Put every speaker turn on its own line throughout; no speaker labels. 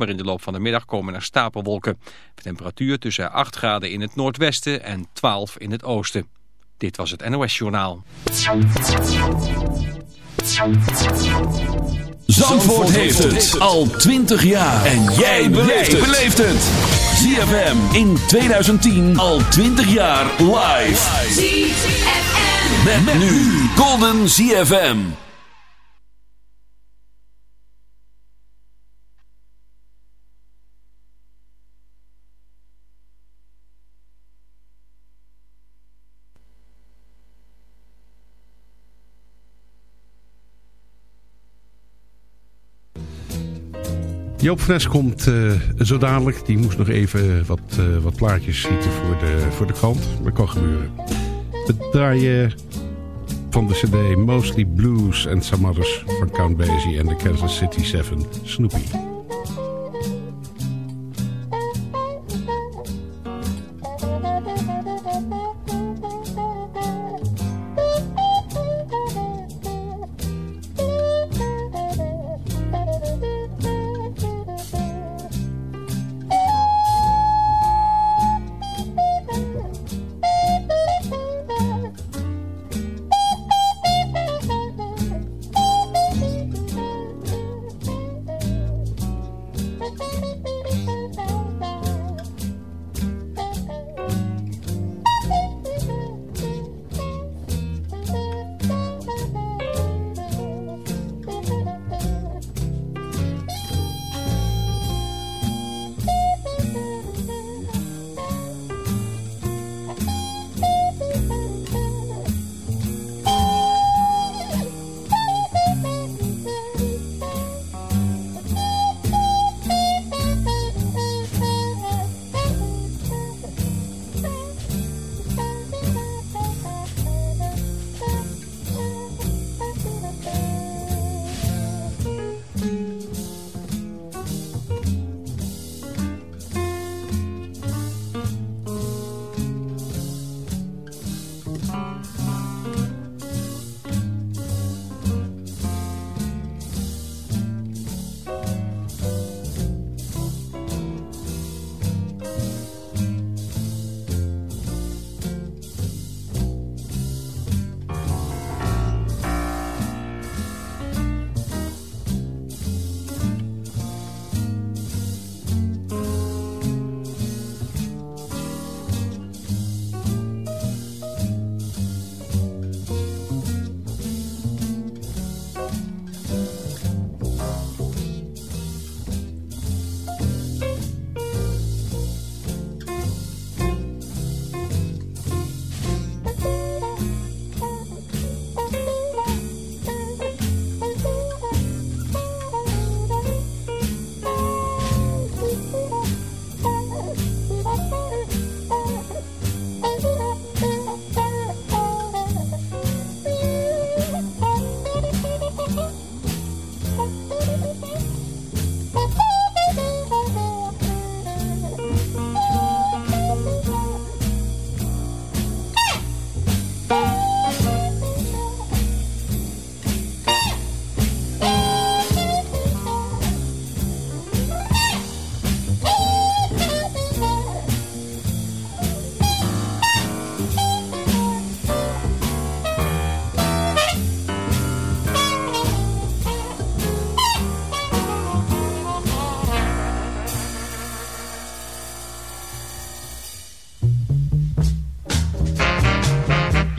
maar in de loop van de middag komen er stapelwolken. De temperatuur tussen 8 graden in het noordwesten en 12 in het oosten. Dit was het NOS Journaal.
Zandvoort heeft het al 20 jaar. En jij beleeft het. ZFM in 2010 al 20 jaar live.
ZFM.
Met, nu Golden ZFM.
Joop Fres komt uh, zo dadelijk. Die moest nog even wat, uh, wat plaatjes schieten voor de, voor de krant. Dat kan gebeuren. We draaien van de cd Mostly Blues and Some Others van Count Basie en de Kansas City 7 Snoopy.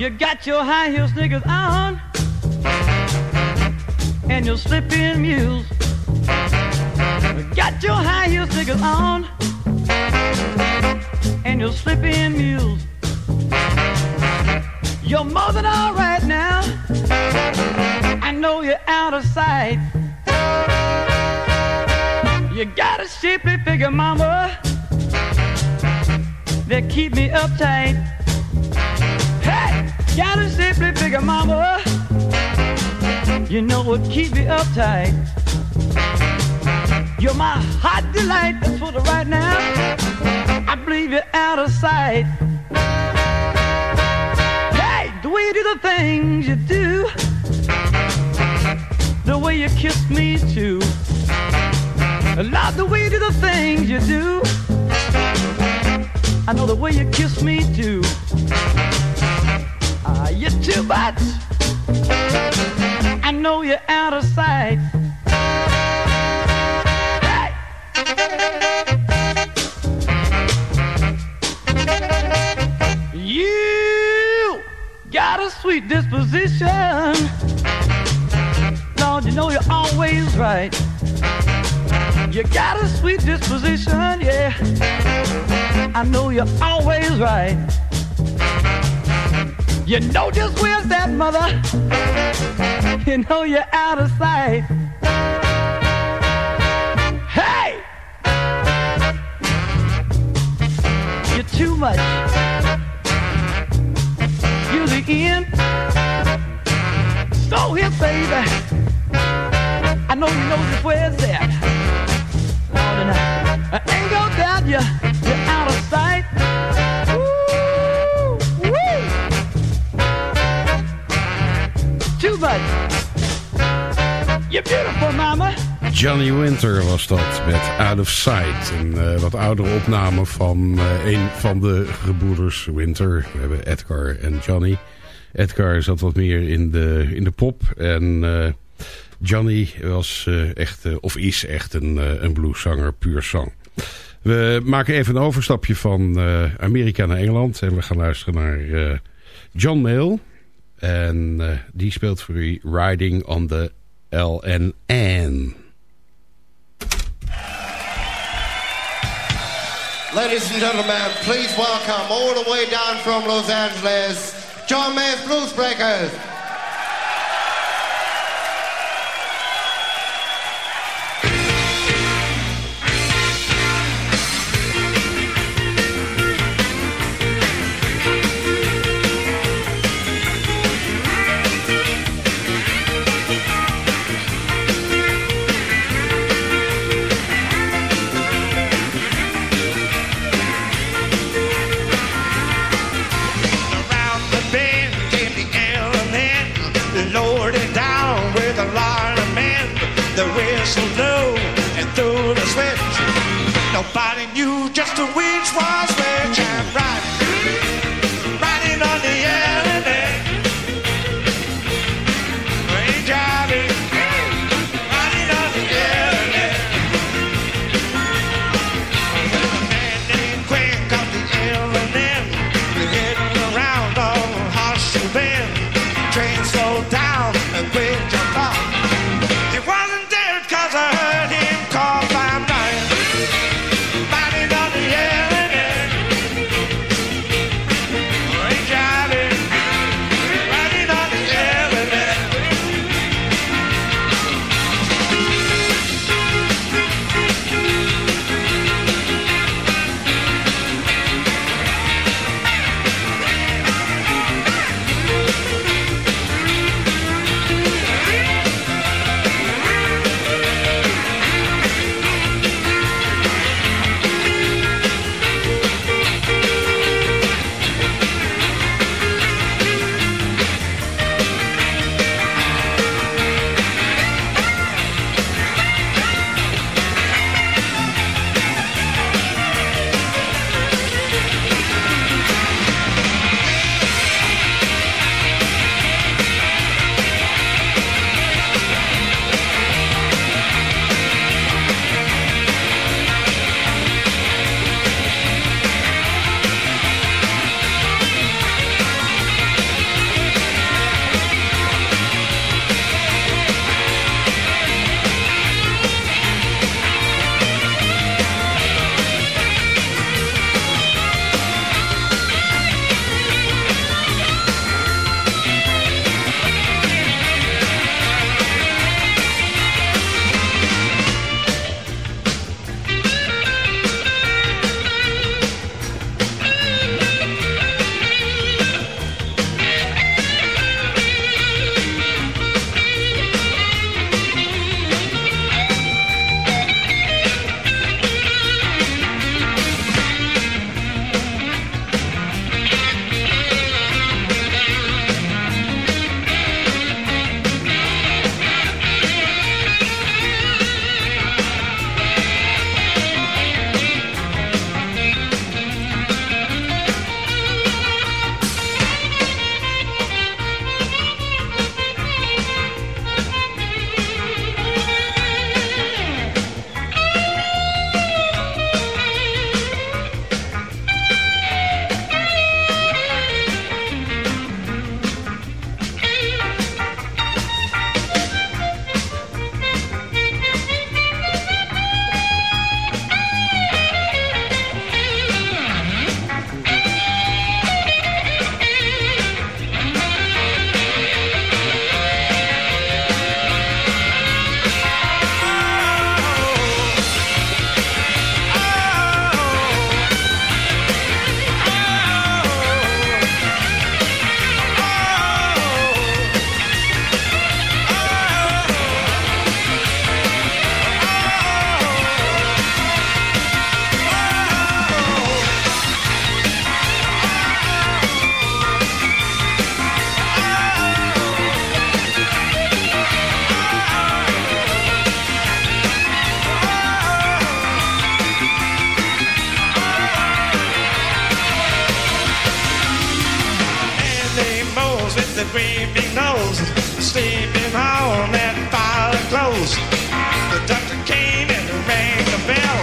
You got your high heel sneakers on and your slipping mules. Got your high heel sneakers on and your slipping mules. You're more than all right now. I know you're out of sight. You got a shapely figure, mama, that keep me uptight. Got a simply figure, mama. You know what keep me uptight. You're my hot delight. That's what right now. I believe you're out of sight. Hey, the way you do the things you do, the way you kiss me too. I love the way you do the things you do. I know the way you kiss me too. Much. I know you're out of sight. Hey! You got a sweet disposition. Lord, you know you're always right. You got a sweet disposition, yeah. I know you're always right. You know just where's that mother. You know you're out of sight. Hey! You're too much. You're the end. So here, baby. I know you know just where's that. I ain't gonna doubt you. You're out of sight. Much. You're beautiful, mama.
Johnny Winter was dat met Out of Sight. Een uh, wat oudere opname van uh, een van de gebroeders Winter. We hebben Edgar en Johnny. Edgar zat wat meer in de, in de pop. En uh, Johnny was echt, of is echt een, een blueszanger, puur zang. We maken even een overstapje van Amerika naar Engeland. En we gaan luisteren naar John Mayall. En eh, die speelt voor u Riding on the LNN.
Ladies and gentlemen, please welcome all the way down from Los Angeles, John May's Blues Breakers. through the switch.
Nobody knew just which was which and right. Great big nose, sleeping on that fire clothes. The doctor came and rang the bell.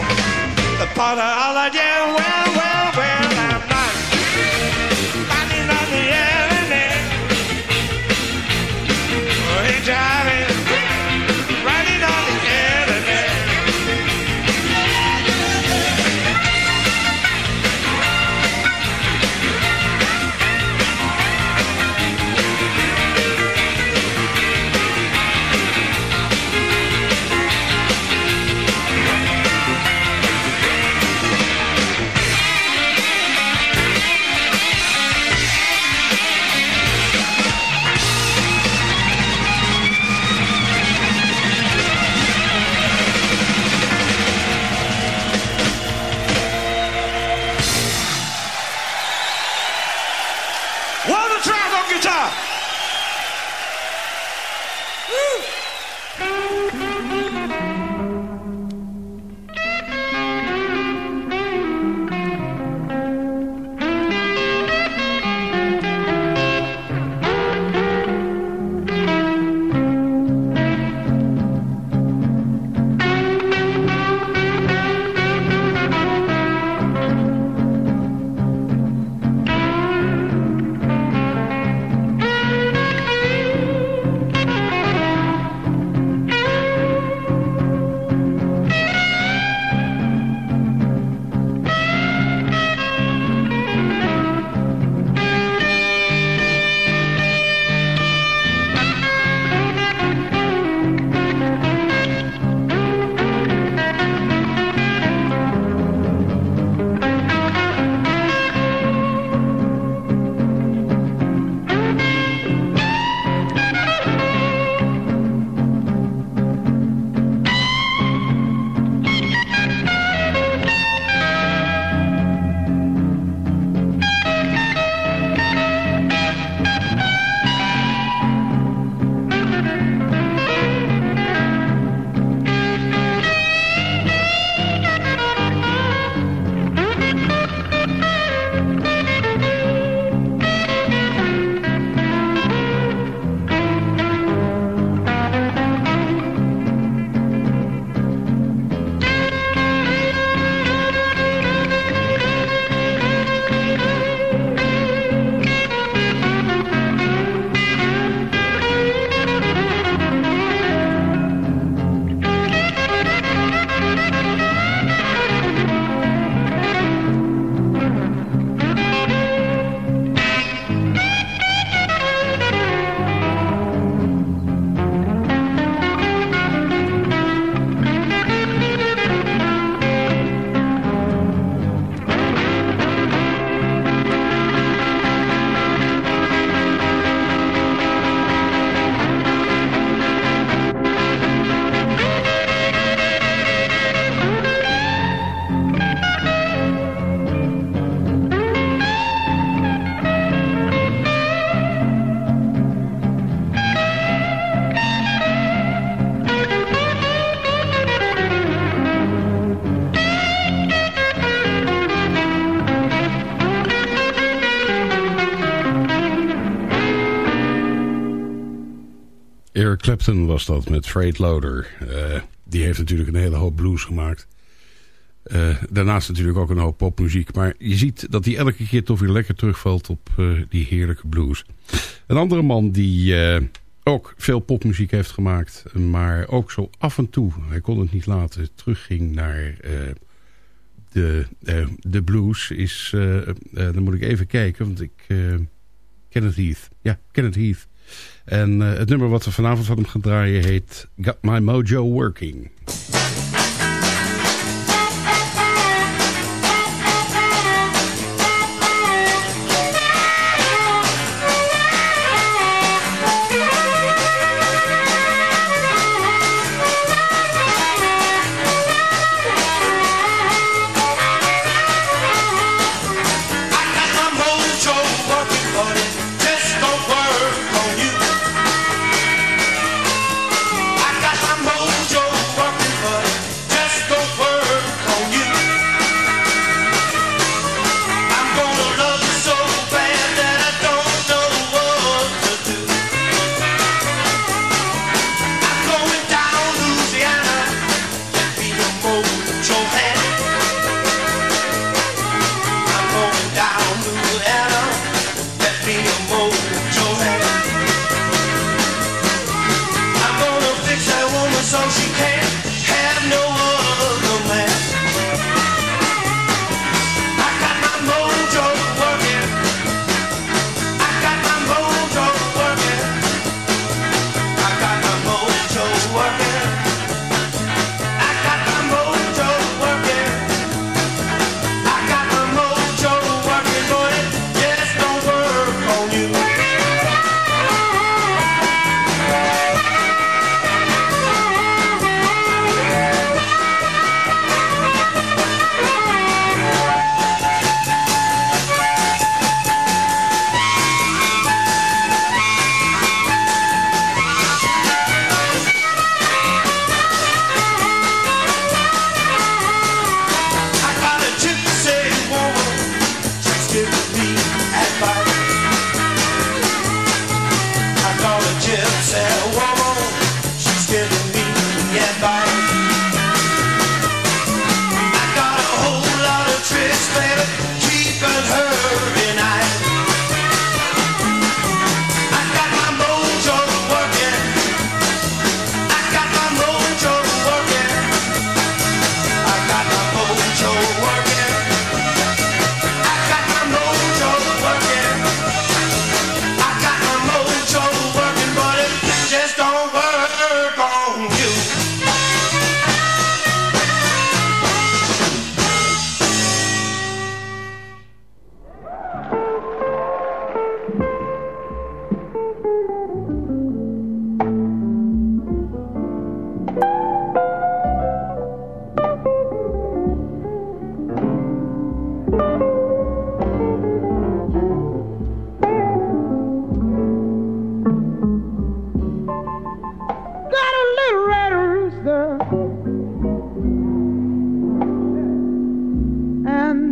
The potter hollered, yeah, well, well,
Eric Clapton was dat met Freight Loader. Eh, die heeft natuurlijk een hele hoop blues gemaakt. Eh, daarnaast natuurlijk ook een hoop popmuziek. Maar je ziet dat hij elke keer toch weer lekker terugvalt op eh, die heerlijke blues. Een andere man die ook veel popmuziek heeft gemaakt. Maar ook zo af en toe, hij kon het niet laten, terugging naar de, de blues. Is, dan moet ik even kijken, want ik... Kenneth Heath. Ja, Kenneth Heath. En uh, het nummer wat we vanavond van hem gaan draaien heet Got My Mojo Working.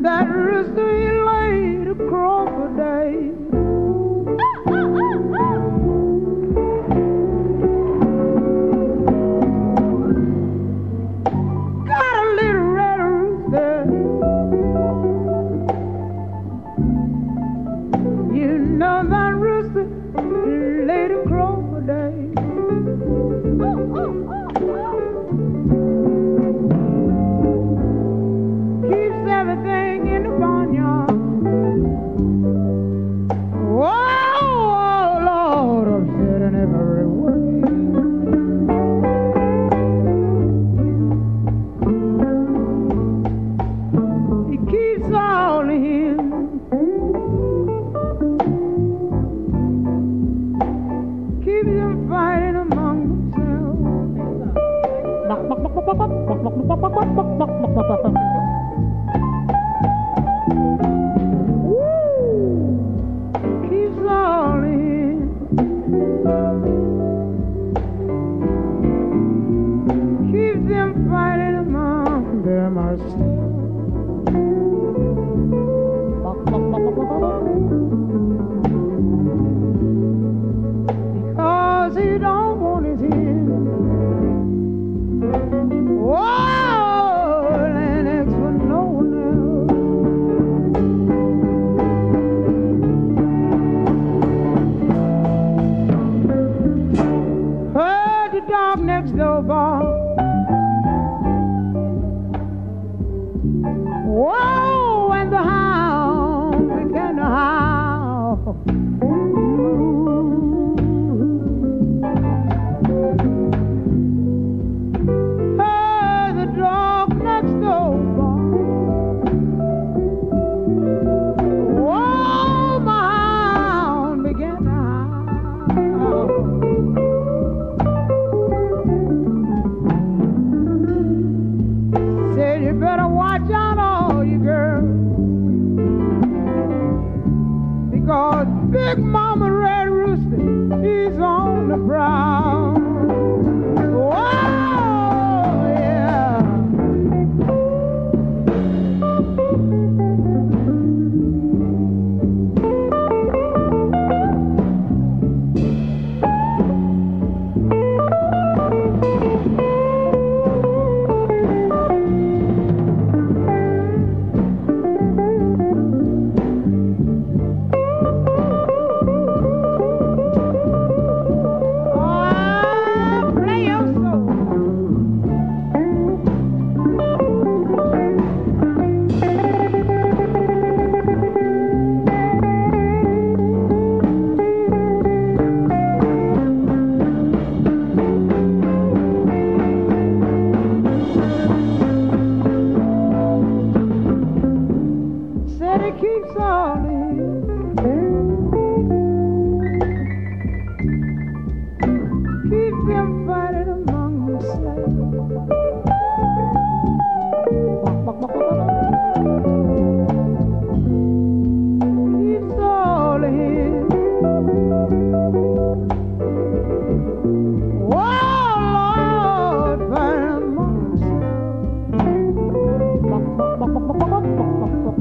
That rooster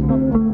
thank you.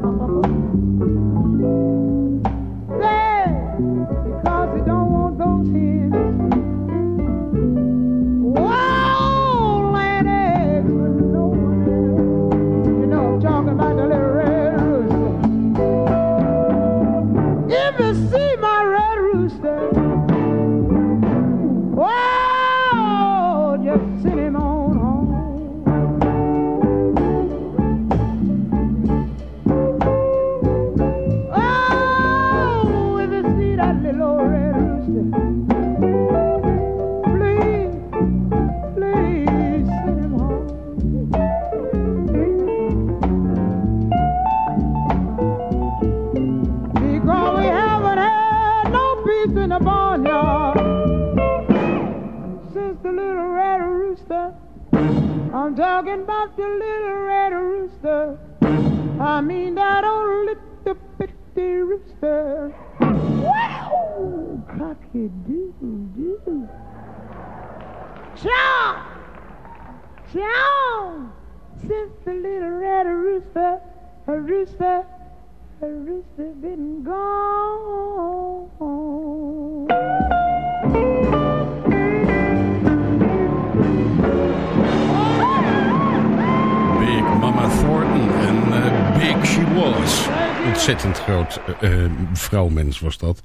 Vrouwmens was dat.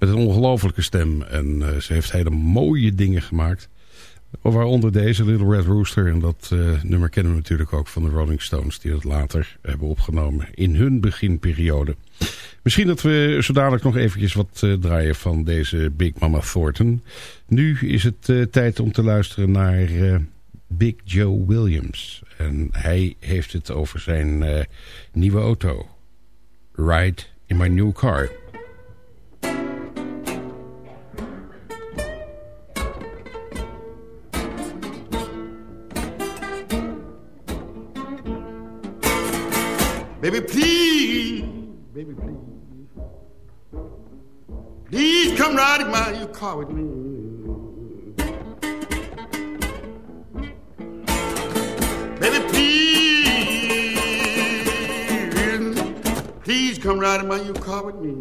Met een ongelofelijke stem. En eh, ze heeft hele mooie dingen gemaakt. Waaronder deze Little Red Rooster. En dat eh, nummer kennen we natuurlijk ook van de Rolling Stones. Die dat later hebben opgenomen in hun beginperiode. Misschien dat we zo dadelijk nog eventjes wat eh, draaien van deze Big Mama Thornton. Nu is het tijd om te luisteren naar Big Joe Williams. En hij heeft het over zijn nieuwe auto. Ride in my new car.
Baby, please, baby, please. Please come ride in my new car with me. Come ride in my new car with me.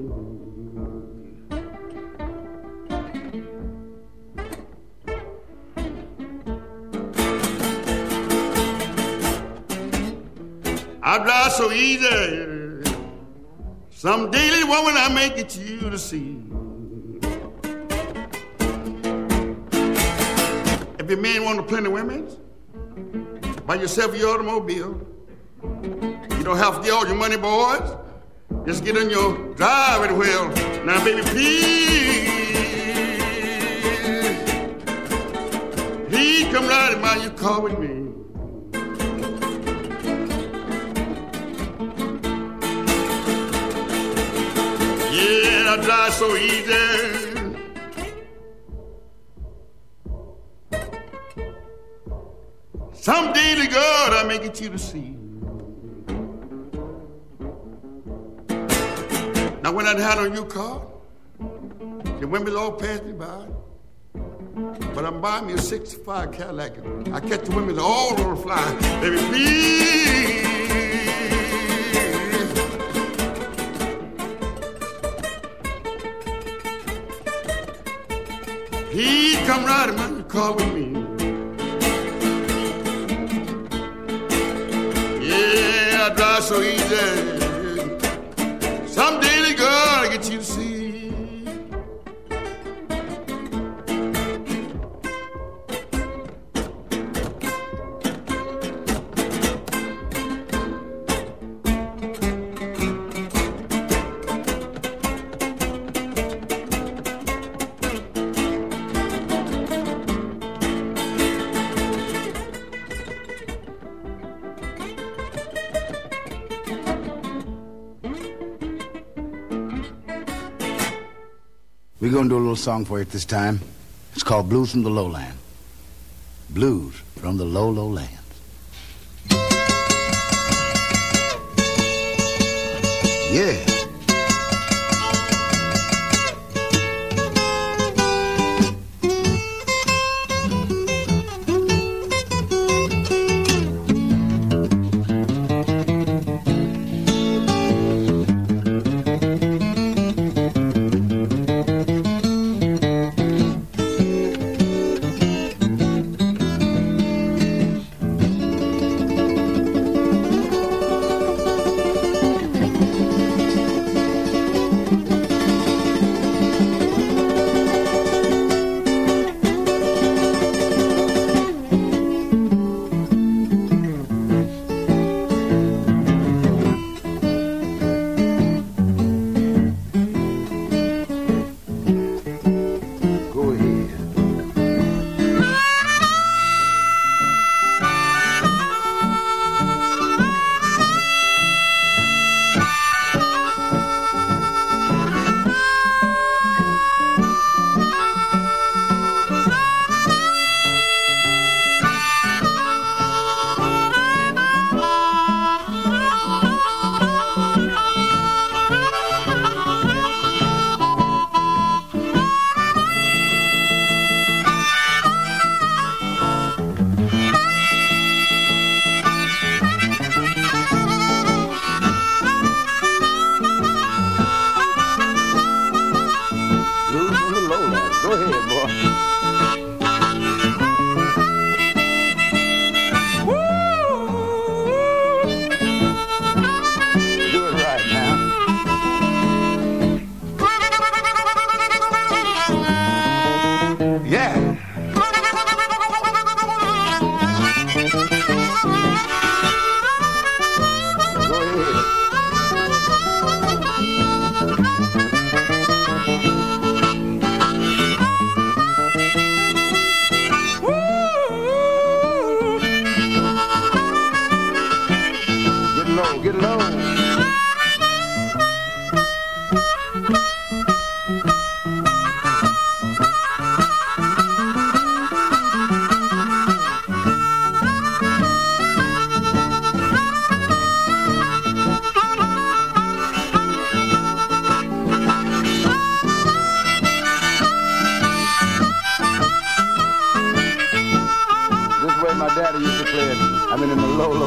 I drive so easy. Some daily woman I make it to you to see. If your man want to plenty women, buy yourself your automobile. You don't have to get all your money, boys. Just get in your driving wheel. Now, baby, please. Please come in my new car with me. Yeah, I drive so easy. Some daily God I make it to see. Now when I had on your car, the women all passed me by. But I'm buying me a 65 Cadillac. I catch the women all on the fly. Baby, please.
Little song for you this time. It's called Blues from the Lowland. Blues from the Low, Low Lands. Yeah.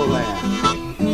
Land.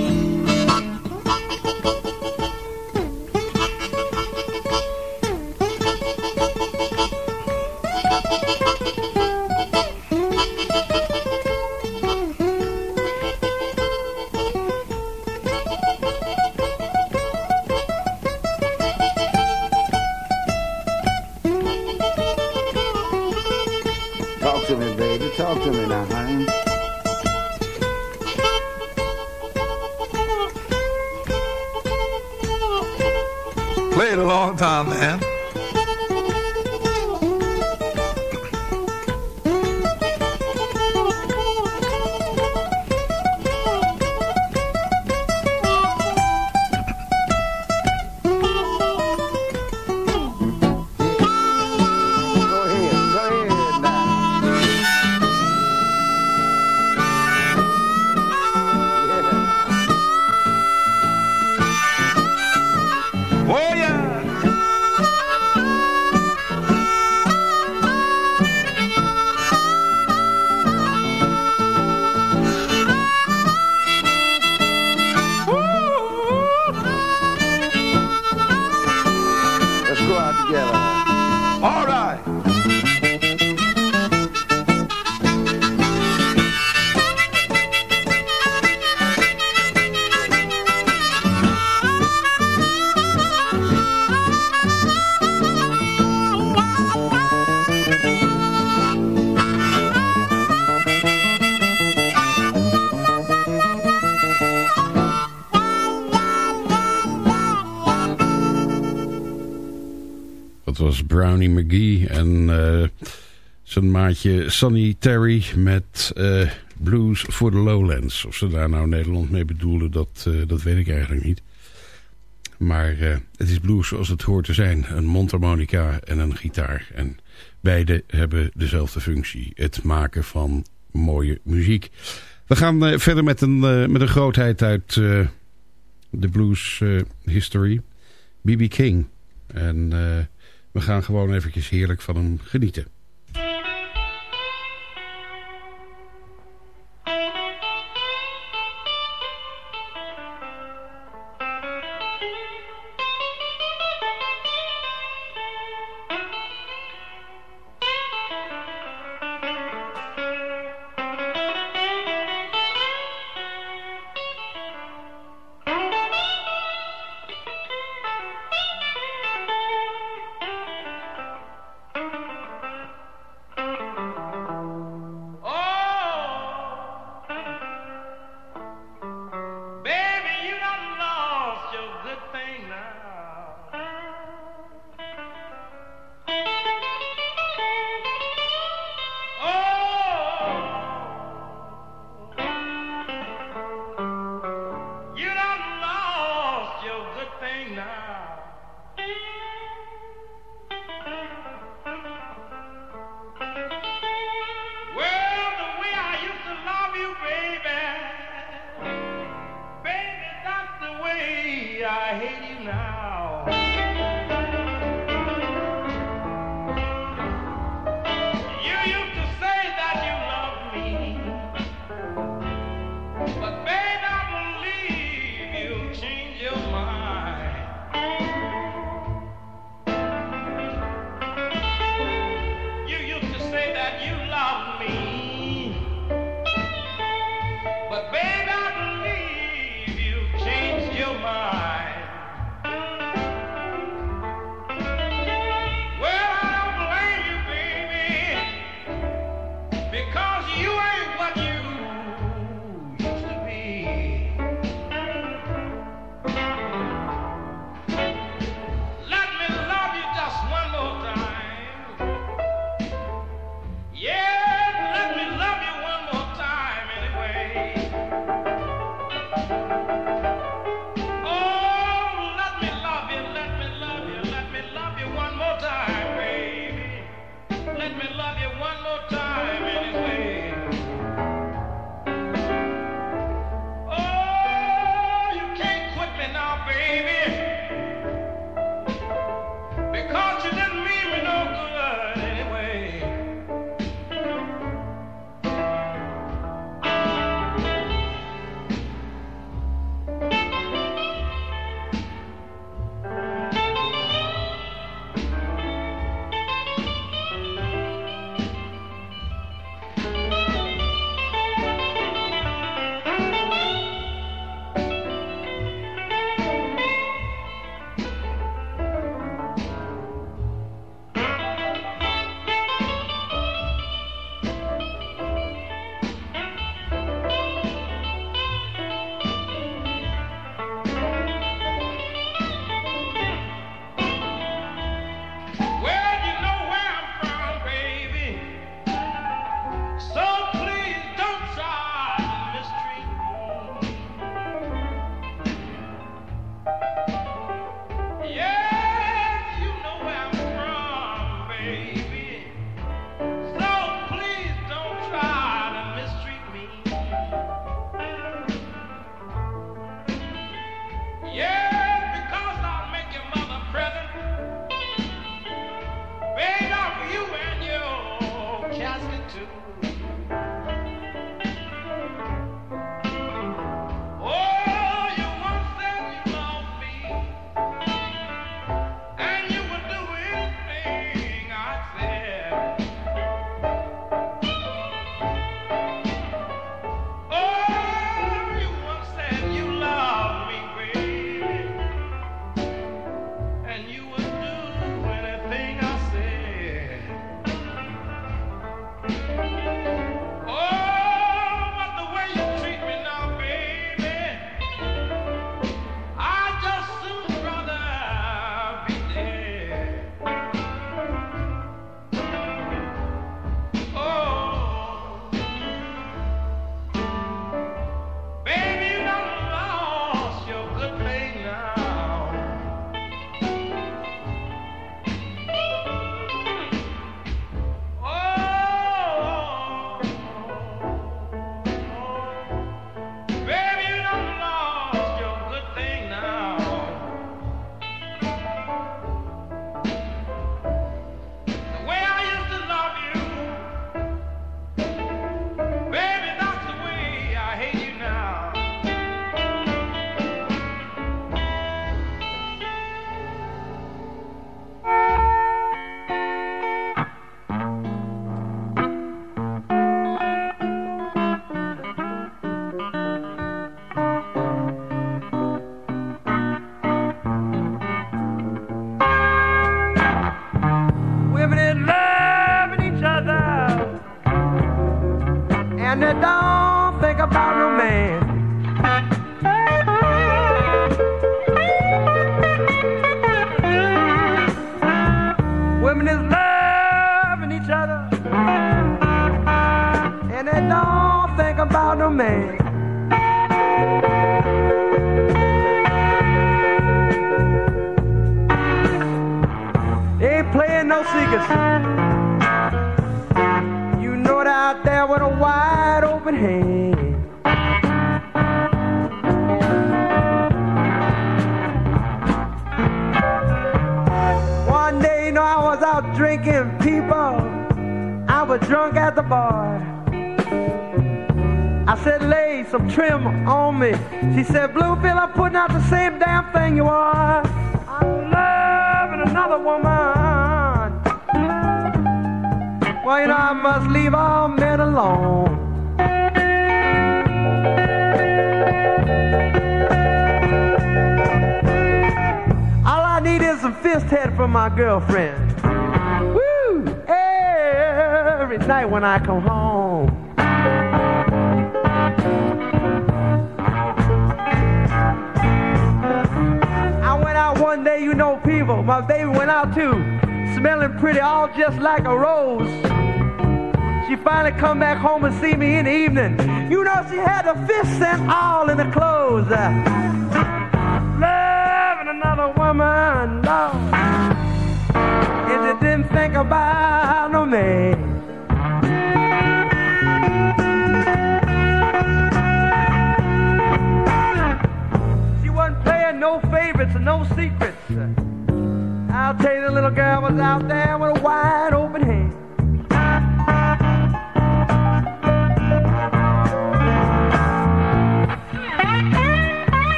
Brownie McGee en eh, zijn maatje Sonny Terry met eh, Blues for the Lowlands. Of ze daar nou Nederland mee bedoelen, dat, eh, dat weet ik eigenlijk niet. Maar het is blues zoals het hoort te zijn. Een mondharmonica en een gitaar. En beide hebben dezelfde functie. Het maken van mooie muziek. We gaan verder met een, met een grootheid uit de blues history. B.B. King. En we gaan gewoon eventjes heerlijk van hem genieten.
on me. She said, Bluefield, I'm putting out the same damn thing you are. I'm loving another woman. Well, you know, I must leave all men alone. All I need is some fist head from my girlfriend. Woo! Every night when I come home. My baby went out too, smelling pretty, all just
like a rose. She finally come back home and see me in the evening. You know she had the fists and all in the clothes. Uh, loving another woman, no. And she didn't think about no man. no favorites and no secrets. I'll tell you, the little girl was out there with a wide open hand.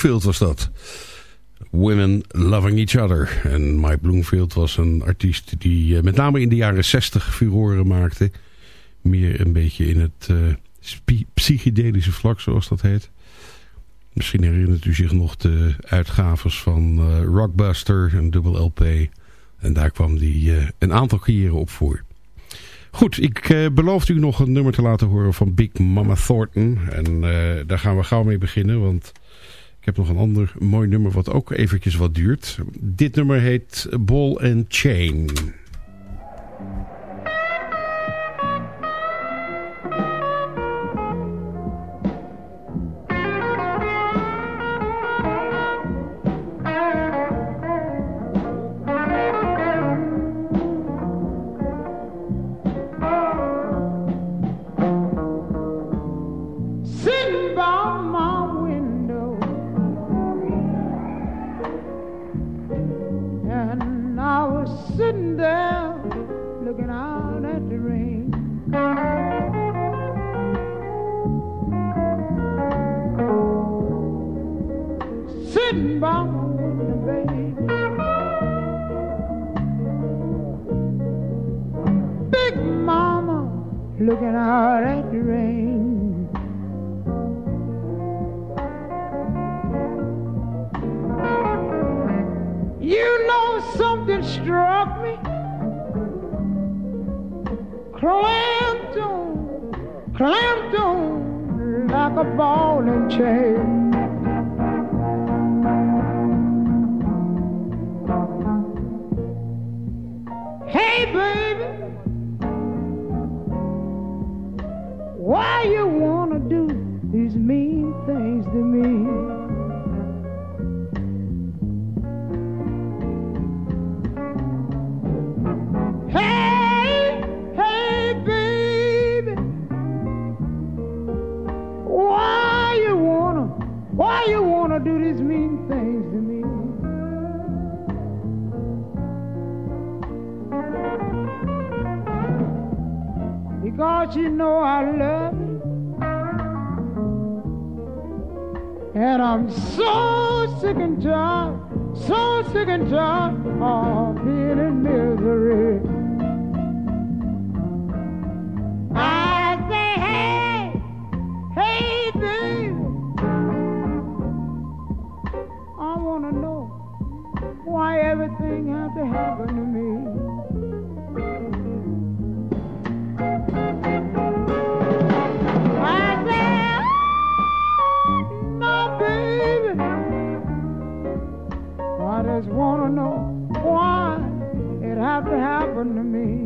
Bloomfield was dat. Women Loving Each Other. En Mike Bloomfield was een artiest die eh, met name in de jaren 60 furoren maakte. Meer een beetje in het eh, psychedelische vlak, zoals dat heet. Misschien herinnert u zich nog de uitgaves van eh, Rockbuster, een dubbel LP. En daar kwam die een aantal keren op voor. Goed, ik eh, beloofde u nog een nummer te laten horen van Big Mama Thornton. En daar gaan we gauw mee beginnen, want ik heb nog een ander mooi nummer wat ook eventjes wat duurt. Dit nummer heet Ball and Chain.
Know why
everything had to happen to me. I said, ah, no, baby. I just wanna know why it had to happen to me.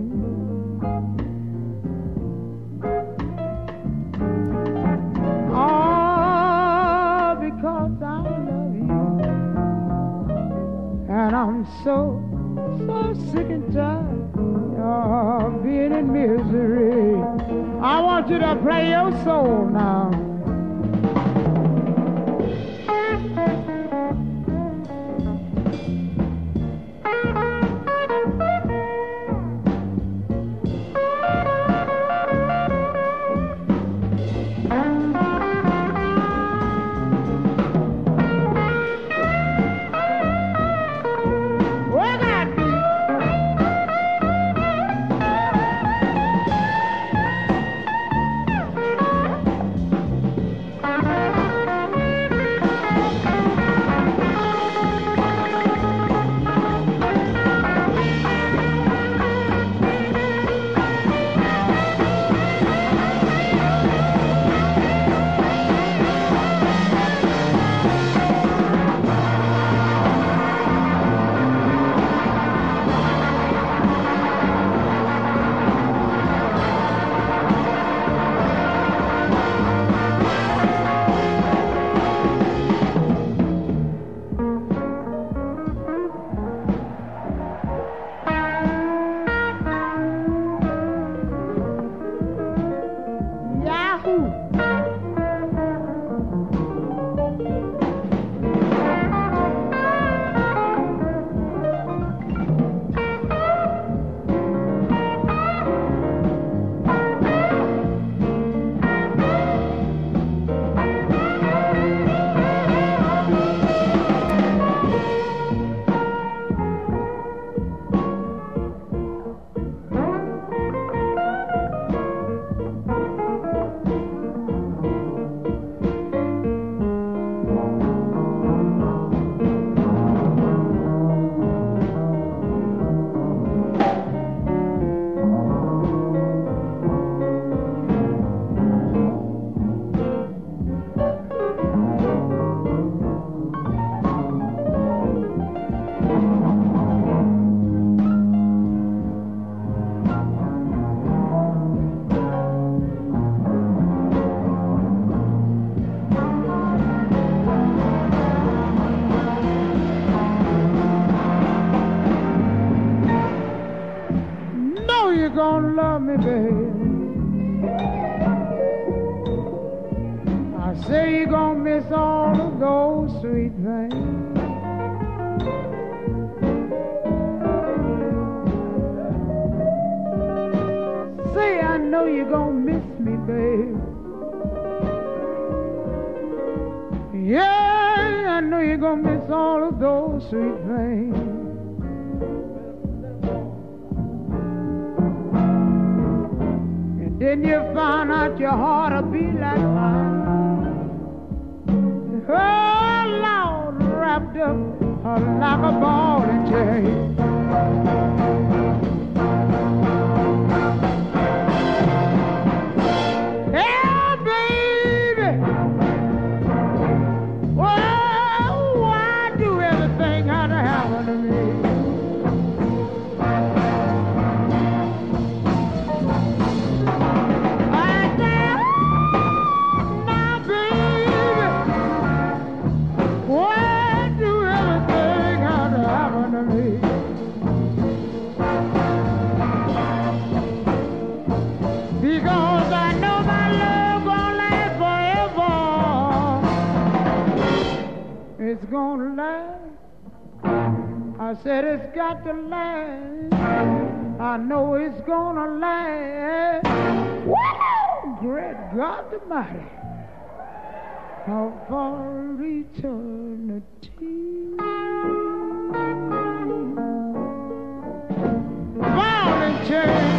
So, so sick and tired of being in misery. I want you to play your soul now. Like a ball and chain. I said it's got to last. I know it's gonna last. Woo! Great God Almighty. How far eternity?
Volunteer.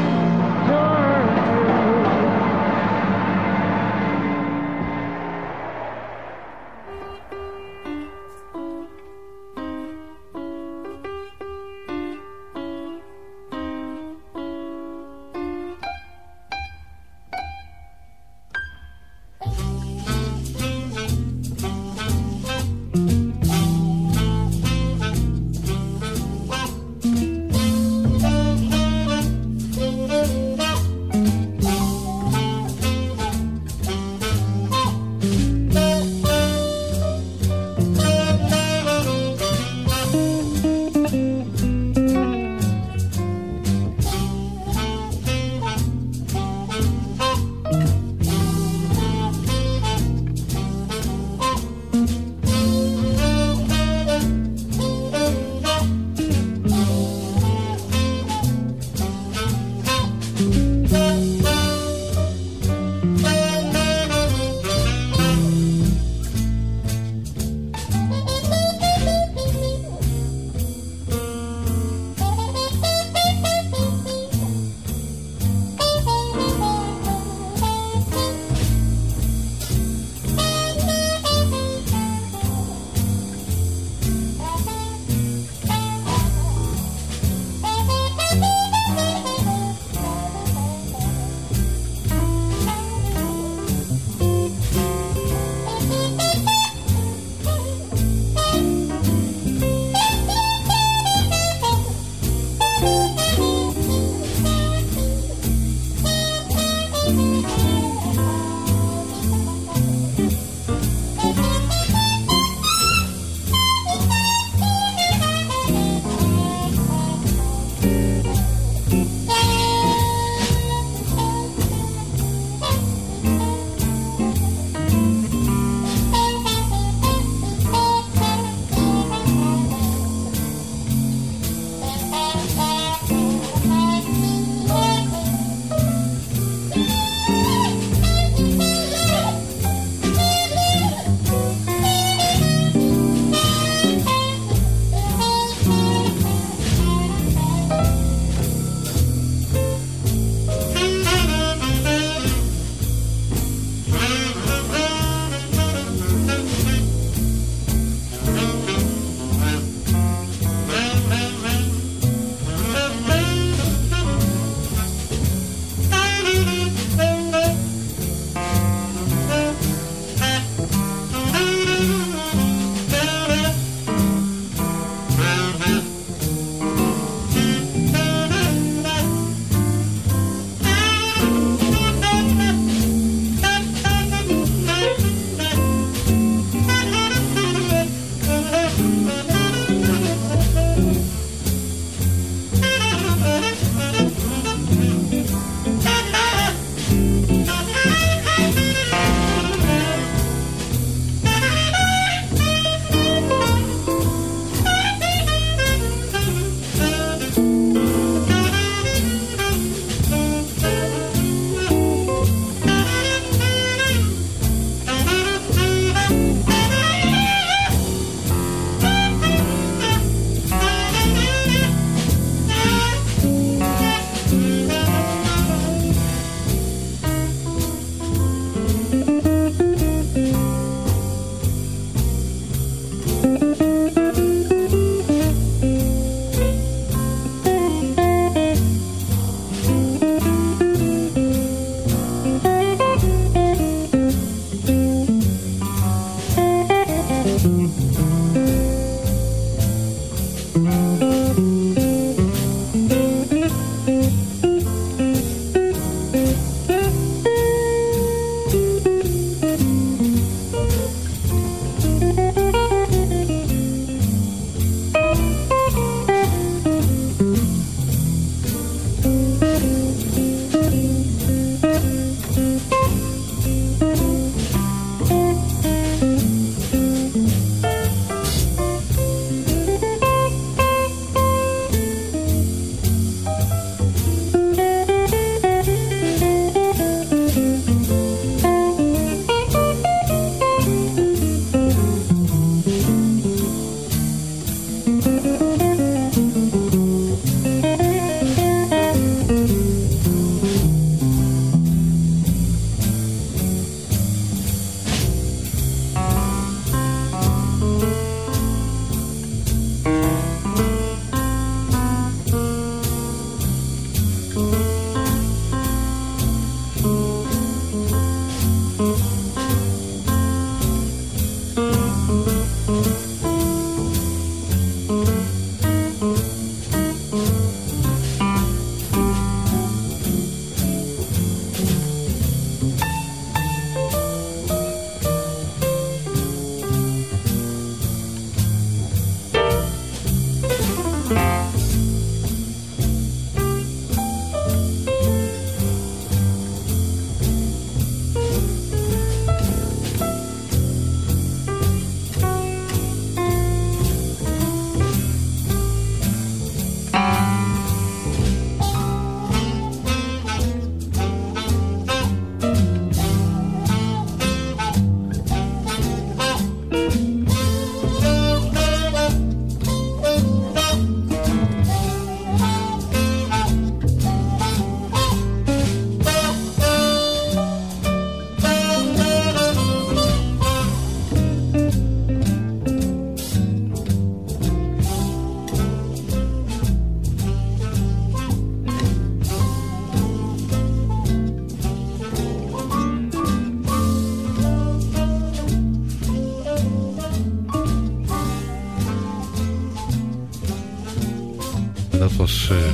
Uh,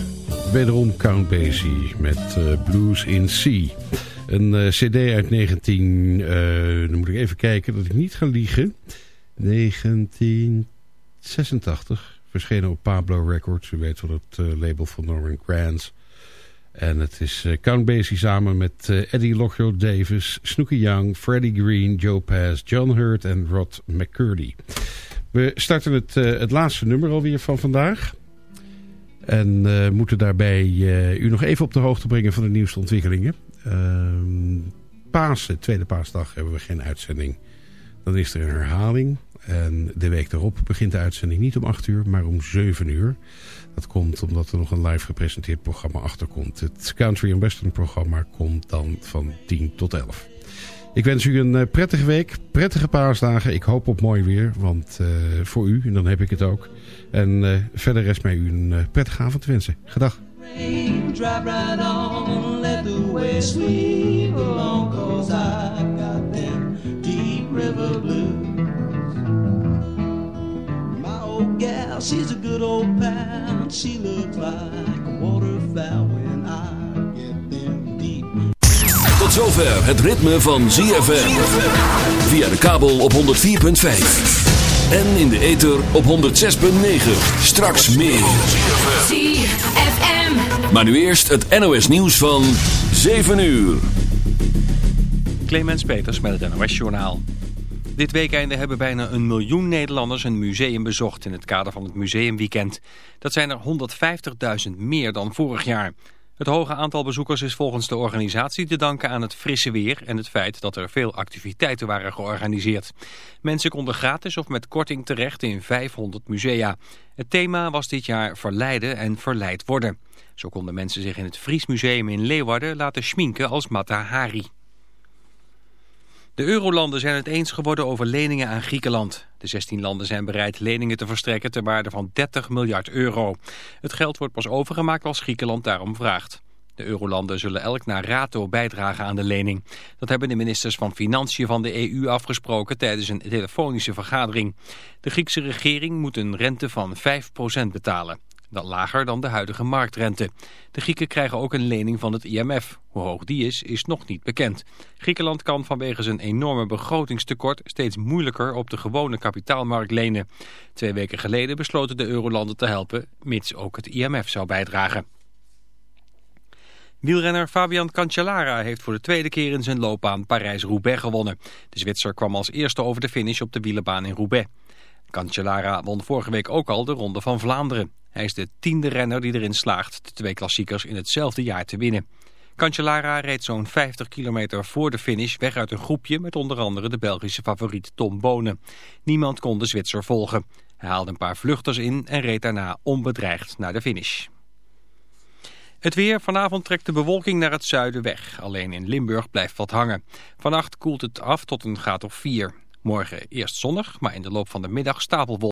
wederom Count Basie met uh, Blues in C. Een uh, cd uit 19... dan moet ik even kijken dat ik niet ga liegen. 1986. Verschenen op Pablo Records. U weet wel het label van Norman Granz. En het is Count Basie samen met Eddie Lockyer Davis, Snooky Young, Freddie Green, Joe Pass, John Hurt en Rod McCurdy. We starten het, het laatste nummer alweer van vandaag. En uh, moeten daarbij uh, u nog even op de hoogte brengen van de nieuwste ontwikkelingen. Uh, Pasen, tweede paasdag, hebben we geen uitzending. Dan is er een herhaling. En de week daarop begint de uitzending niet om 8 uur, maar om 7 uur. Dat komt omdat er nog een live gepresenteerd programma achterkomt. Het Country and Western programma komt dan van 10 tot 11. Ik wens u een prettige week, prettige paasdagen. Ik hoop op mooi weer, want voor u, en dan heb ik het ook. En uh, verder rest mij u een uh, prettige avond te wensen. Gedag. She's a good old pal, she looks like waterfowl when I get them deep.
Tot zover het ritme van ZFM. Via de kabel op 104.5. En in de ether op 106.9. Straks meer.
ZFM.
Maar nu eerst het NOS nieuws van 7 uur.
Clemens Peters met het NOS Journaal. Dit weekende hebben bijna een miljoen Nederlanders een museum bezocht in het kader van het museumweekend. Dat zijn er 150.000 meer dan vorig jaar. Het hoge aantal bezoekers is volgens de organisatie te danken aan het frisse weer en het feit dat er veel activiteiten waren georganiseerd. Mensen konden gratis of met korting terecht in 500 musea. Het thema was dit jaar verleiden en verleid worden. Zo konden mensen zich in het Friesmuseum in Leeuwarden laten schminken als Mata Hari. De eurolanden zijn het eens geworden over leningen aan Griekenland. De 16 landen zijn bereid leningen te verstrekken ter waarde van 30 miljard euro. Het geld wordt pas overgemaakt als Griekenland daarom vraagt. De eurolanden zullen elk naar rato bijdragen aan de lening. Dat hebben de ministers van Financiën van de EU afgesproken tijdens een telefonische vergadering. De Griekse regering moet een rente van 5% betalen. Dat lager dan de huidige marktrente. De Grieken krijgen ook een lening van het IMF. Hoe hoog die is, is nog niet bekend. Griekenland kan vanwege zijn enorme begrotingstekort steeds moeilijker op de gewone kapitaalmarkt lenen. Twee weken geleden besloten de eurolanden te helpen, mits ook het IMF zou bijdragen. Wielrenner Fabian Cancellara heeft voor de tweede keer in zijn loopbaan Parijs-Roubaix gewonnen. De Zwitser kwam als eerste over de finish op de wielenbaan in Roubaix. Cancellara won vorige week ook al de Ronde van Vlaanderen. Hij is de tiende renner die erin slaagt de twee klassiekers in hetzelfde jaar te winnen. Cancellara reed zo'n 50 kilometer voor de finish weg uit een groepje met onder andere de Belgische favoriet Tom Bonen. Niemand kon de Zwitser volgen. Hij haalde een paar vluchters in en reed daarna onbedreigd naar de finish. Het weer. Vanavond trekt de bewolking naar het zuiden weg. Alleen in Limburg blijft wat hangen. Vannacht koelt het af tot een graad of 4. Morgen eerst zonnig, maar in de loop van de middag stapelwolken.